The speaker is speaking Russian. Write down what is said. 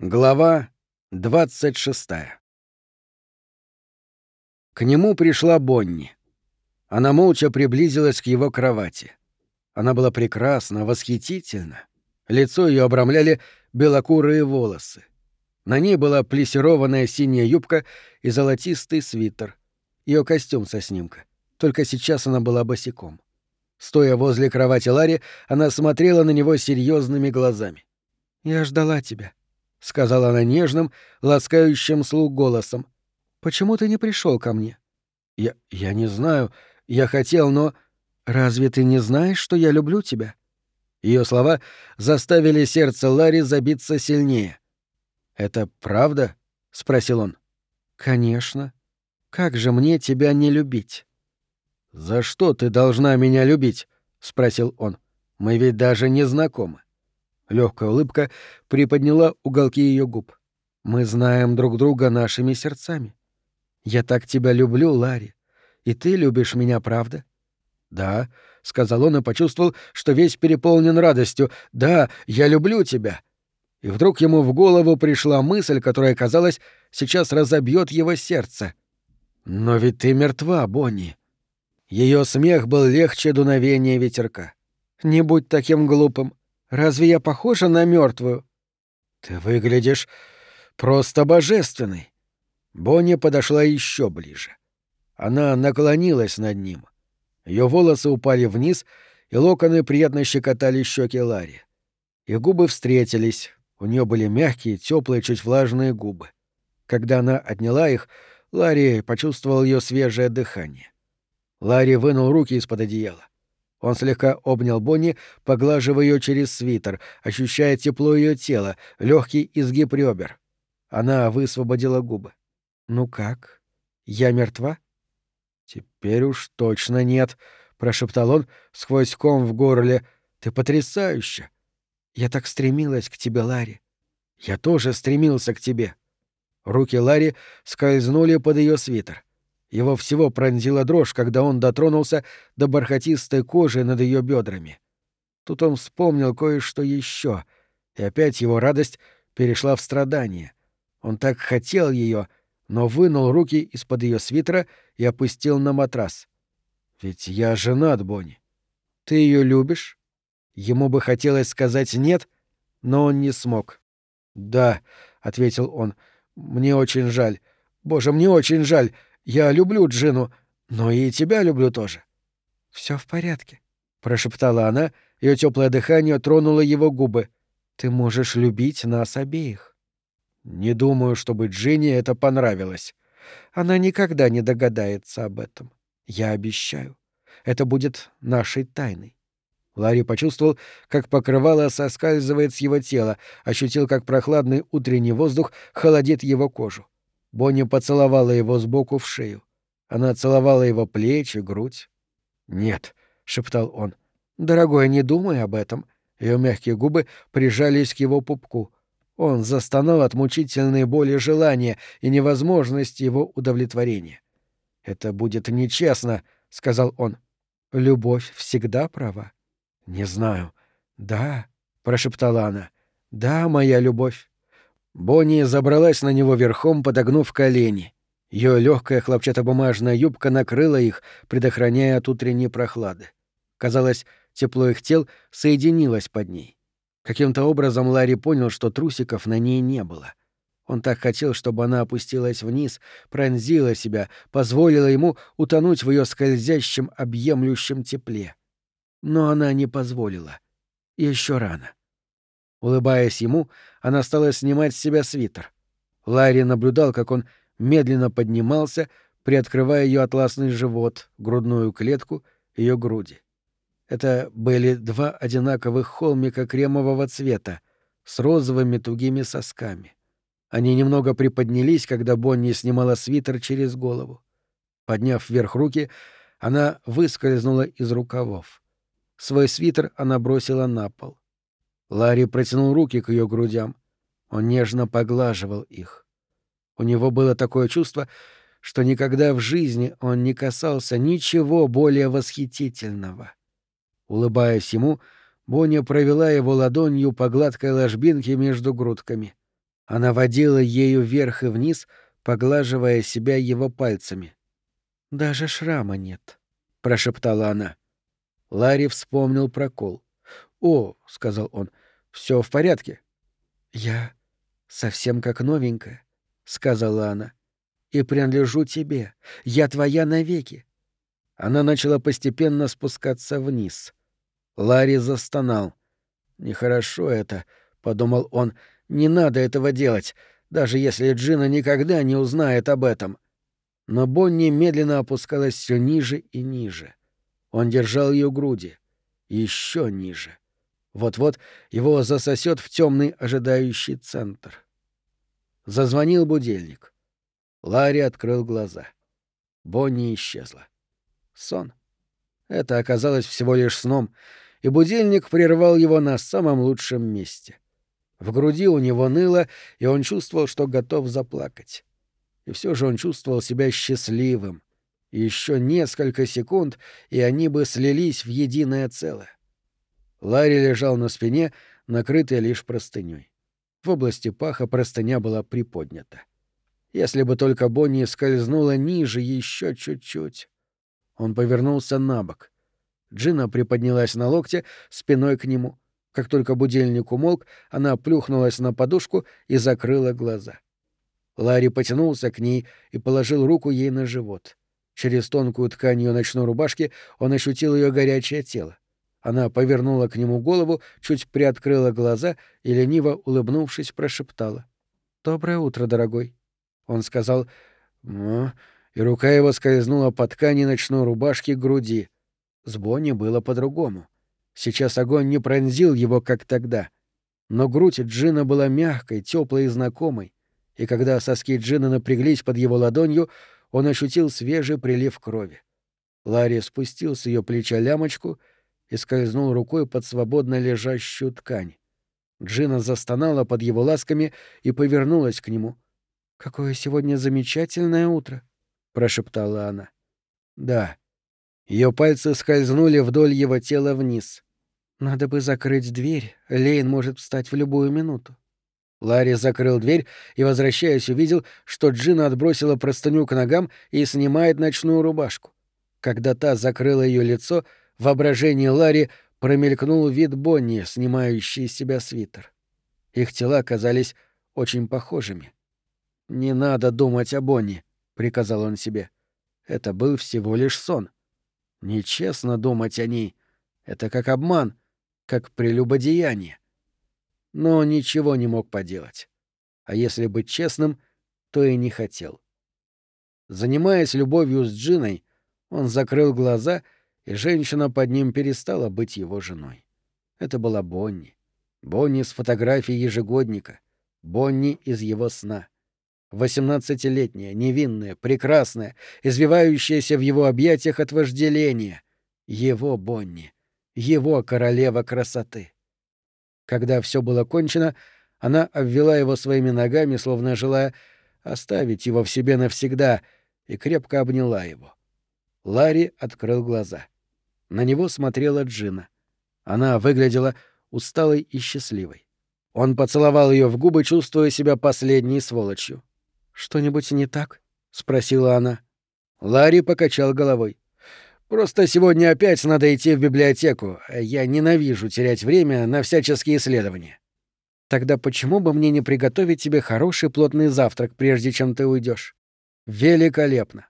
Глава 26 К нему пришла Бонни. Она молча приблизилась к его кровати. Она была прекрасна, восхитительна. Лицо ее обрамляли белокурые волосы. На ней была плессированная синяя юбка и золотистый свитер. Ее костюм со снимка. Только сейчас она была босиком. Стоя возле кровати Ларри, она смотрела на него серьезными глазами. «Я ждала тебя», — сказала она нежным, ласкающим слух голосом. «Почему ты не пришел ко мне?» «Я... я не знаю. Я хотел, но...» «Разве ты не знаешь, что я люблю тебя?» Ее слова заставили сердце Ларри забиться сильнее. «Это правда?» — спросил он. «Конечно. Как же мне тебя не любить?» «За что ты должна меня любить?» — спросил он. «Мы ведь даже не знакомы». Легкая улыбка приподняла уголки ее губ. Мы знаем друг друга нашими сердцами. Я так тебя люблю, Ларри. И ты любишь меня, правда? Да, сказал он и почувствовал, что весь переполнен радостью. Да, я люблю тебя. И вдруг ему в голову пришла мысль, которая, казалось, сейчас разобьет его сердце. Но ведь ты мертва, Бонни. Ее смех был легче дуновения ветерка. Не будь таким глупым. Разве я похожа на мертвую? Ты выглядишь просто божественной. Бонни подошла еще ближе. Она наклонилась над ним. Ее волосы упали вниз, и локоны приятно щекотали щеки Ларри. Их губы встретились, у нее были мягкие, теплые, чуть влажные губы. Когда она отняла их, Ларри почувствовал ее свежее дыхание. Ларри вынул руки из-под одеяла. Он слегка обнял Бонни, поглаживая ее через свитер, ощущая тепло ее тела, легкий изгиб ребер. Она высвободила губы. «Ну как? Я мертва?» «Теперь уж точно нет», — прошептал он сквозь ком в горле. «Ты потрясающе!» «Я так стремилась к тебе, Ларри. Я тоже стремился к тебе». Руки Ларри скользнули под ее свитер. Его всего пронзила дрожь, когда он дотронулся до бархатистой кожи над ее бедрами. Тут он вспомнил кое-что еще, и опять его радость перешла в страдание. Он так хотел ее, но вынул руки из-под ее свитера и опустил на матрас. «Ведь я женат, Бонни. Ты ее любишь?» Ему бы хотелось сказать «нет», но он не смог. «Да», — ответил он, — «мне очень жаль. Боже, мне очень жаль. Я люблю Джину, но и тебя люблю тоже. Все в порядке, прошептала она, ее теплое дыхание тронуло его губы. Ты можешь любить нас обеих. Не думаю, чтобы Джинни это понравилось. Она никогда не догадается об этом. Я обещаю. Это будет нашей тайной. Ларри почувствовал, как покрывало соскальзывает с его тела, ощутил, как прохладный утренний воздух холодит его кожу. Бонни поцеловала его сбоку в шею. Она целовала его плечи, грудь. «Нет», — шептал он. «Дорогой, не думай об этом». Ее мягкие губы прижались к его пупку. Он застонал от мучительной боли желания и невозможности его удовлетворения. «Это будет нечестно», — сказал он. «Любовь всегда права». «Не знаю». «Да», — прошептала она. «Да, моя любовь. Бонни забралась на него верхом, подогнув колени. Ее легкая хлопчатобумажная юбка накрыла их, предохраняя от утренней прохлады. Казалось, тепло их тел соединилось под ней. Каким-то образом Ларри понял, что трусиков на ней не было. Он так хотел, чтобы она опустилась вниз, пронзила себя, позволила ему утонуть в ее скользящем, объемлющем тепле. Но она не позволила. Еще рано. Улыбаясь ему, она стала снимать с себя свитер. Ларри наблюдал, как он медленно поднимался, приоткрывая ее атласный живот, грудную клетку, ее груди. Это были два одинаковых холмика кремового цвета с розовыми тугими сосками. Они немного приподнялись, когда Бонни снимала свитер через голову. Подняв вверх руки, она выскользнула из рукавов. Свой свитер она бросила на пол. Ларри протянул руки к ее грудям. Он нежно поглаживал их. У него было такое чувство, что никогда в жизни он не касался ничего более восхитительного. Улыбаясь ему, Боня провела его ладонью по гладкой ложбинке между грудками. Она водила ею вверх и вниз, поглаживая себя его пальцами. «Даже шрама нет», — прошептала она. Ларри вспомнил прокол. «О», — сказал он, — «все в порядке». «Я совсем как новенькая», — сказала она, — «и принадлежу тебе. Я твоя навеки». Она начала постепенно спускаться вниз. Ларри застонал. «Нехорошо это», — подумал он, — «не надо этого делать, даже если Джина никогда не узнает об этом». Но Бонни медленно опускалась все ниже и ниже. Он держал ее груди. Еще ниже. Вот-вот его засосет в темный ожидающий центр. Зазвонил будильник. Ларри открыл глаза. Бонни исчезла. Сон. Это оказалось всего лишь сном, и будильник прервал его на самом лучшем месте. В груди у него ныло, и он чувствовал, что готов заплакать. И все же он чувствовал себя счастливым. Еще несколько секунд, и они бы слились в единое целое. Ларри лежал на спине, накрытый лишь простыней. В области паха простыня была приподнята. Если бы только Бонни скользнула ниже еще чуть-чуть. Он повернулся на бок. Джина приподнялась на локте, спиной к нему. Как только будильник умолк, она плюхнулась на подушку и закрыла глаза. Ларри потянулся к ней и положил руку ей на живот. Через тонкую ткань ее ночной рубашки он ощутил ее горячее тело. Она повернула к нему голову, чуть приоткрыла глаза и, лениво улыбнувшись, прошептала. «Доброе утро, дорогой». Он сказал «Ну...» и рука его скользнула по ткани ночной рубашки к груди. С Бонни было по-другому. Сейчас огонь не пронзил его, как тогда. Но грудь Джина была мягкой, теплой и знакомой, и когда соски Джина напряглись под его ладонью, он ощутил свежий прилив крови. Ларри спустил с ее плеча лямочку и скользнул рукой под свободно лежащую ткань. Джина застонала под его ласками и повернулась к нему. «Какое сегодня замечательное утро!» — прошептала она. «Да». Ее пальцы скользнули вдоль его тела вниз. «Надо бы закрыть дверь. Лейн может встать в любую минуту». Ларри закрыл дверь и, возвращаясь, увидел, что Джина отбросила простыню к ногам и снимает ночную рубашку. Когда та закрыла ее лицо, воображении Ларри промелькнул вид Бонни, снимающий с себя свитер. Их тела казались очень похожими. «Не надо думать о Бонни», — приказал он себе. Это был всего лишь сон. Нечестно думать о ней. Это как обман, как прелюбодеяние но ничего не мог поделать. А если быть честным, то и не хотел. Занимаясь любовью с Джиной, он закрыл глаза, и женщина под ним перестала быть его женой. Это была Бонни. Бонни с фотографии ежегодника. Бонни из его сна. Восемнадцатилетняя, невинная, прекрасная, извивающаяся в его объятиях от вожделения. Его Бонни. Его королева красоты. Когда все было кончено, она обвела его своими ногами, словно желая оставить его в себе навсегда, и крепко обняла его. Ларри открыл глаза. На него смотрела Джина. Она выглядела усталой и счастливой. Он поцеловал ее в губы, чувствуя себя последней сволочью. «Что-нибудь не так?» — спросила она. Ларри покачал головой. Просто сегодня опять надо идти в библиотеку. Я ненавижу терять время на всяческие исследования. Тогда почему бы мне не приготовить тебе хороший плотный завтрак, прежде чем ты уйдешь? Великолепно.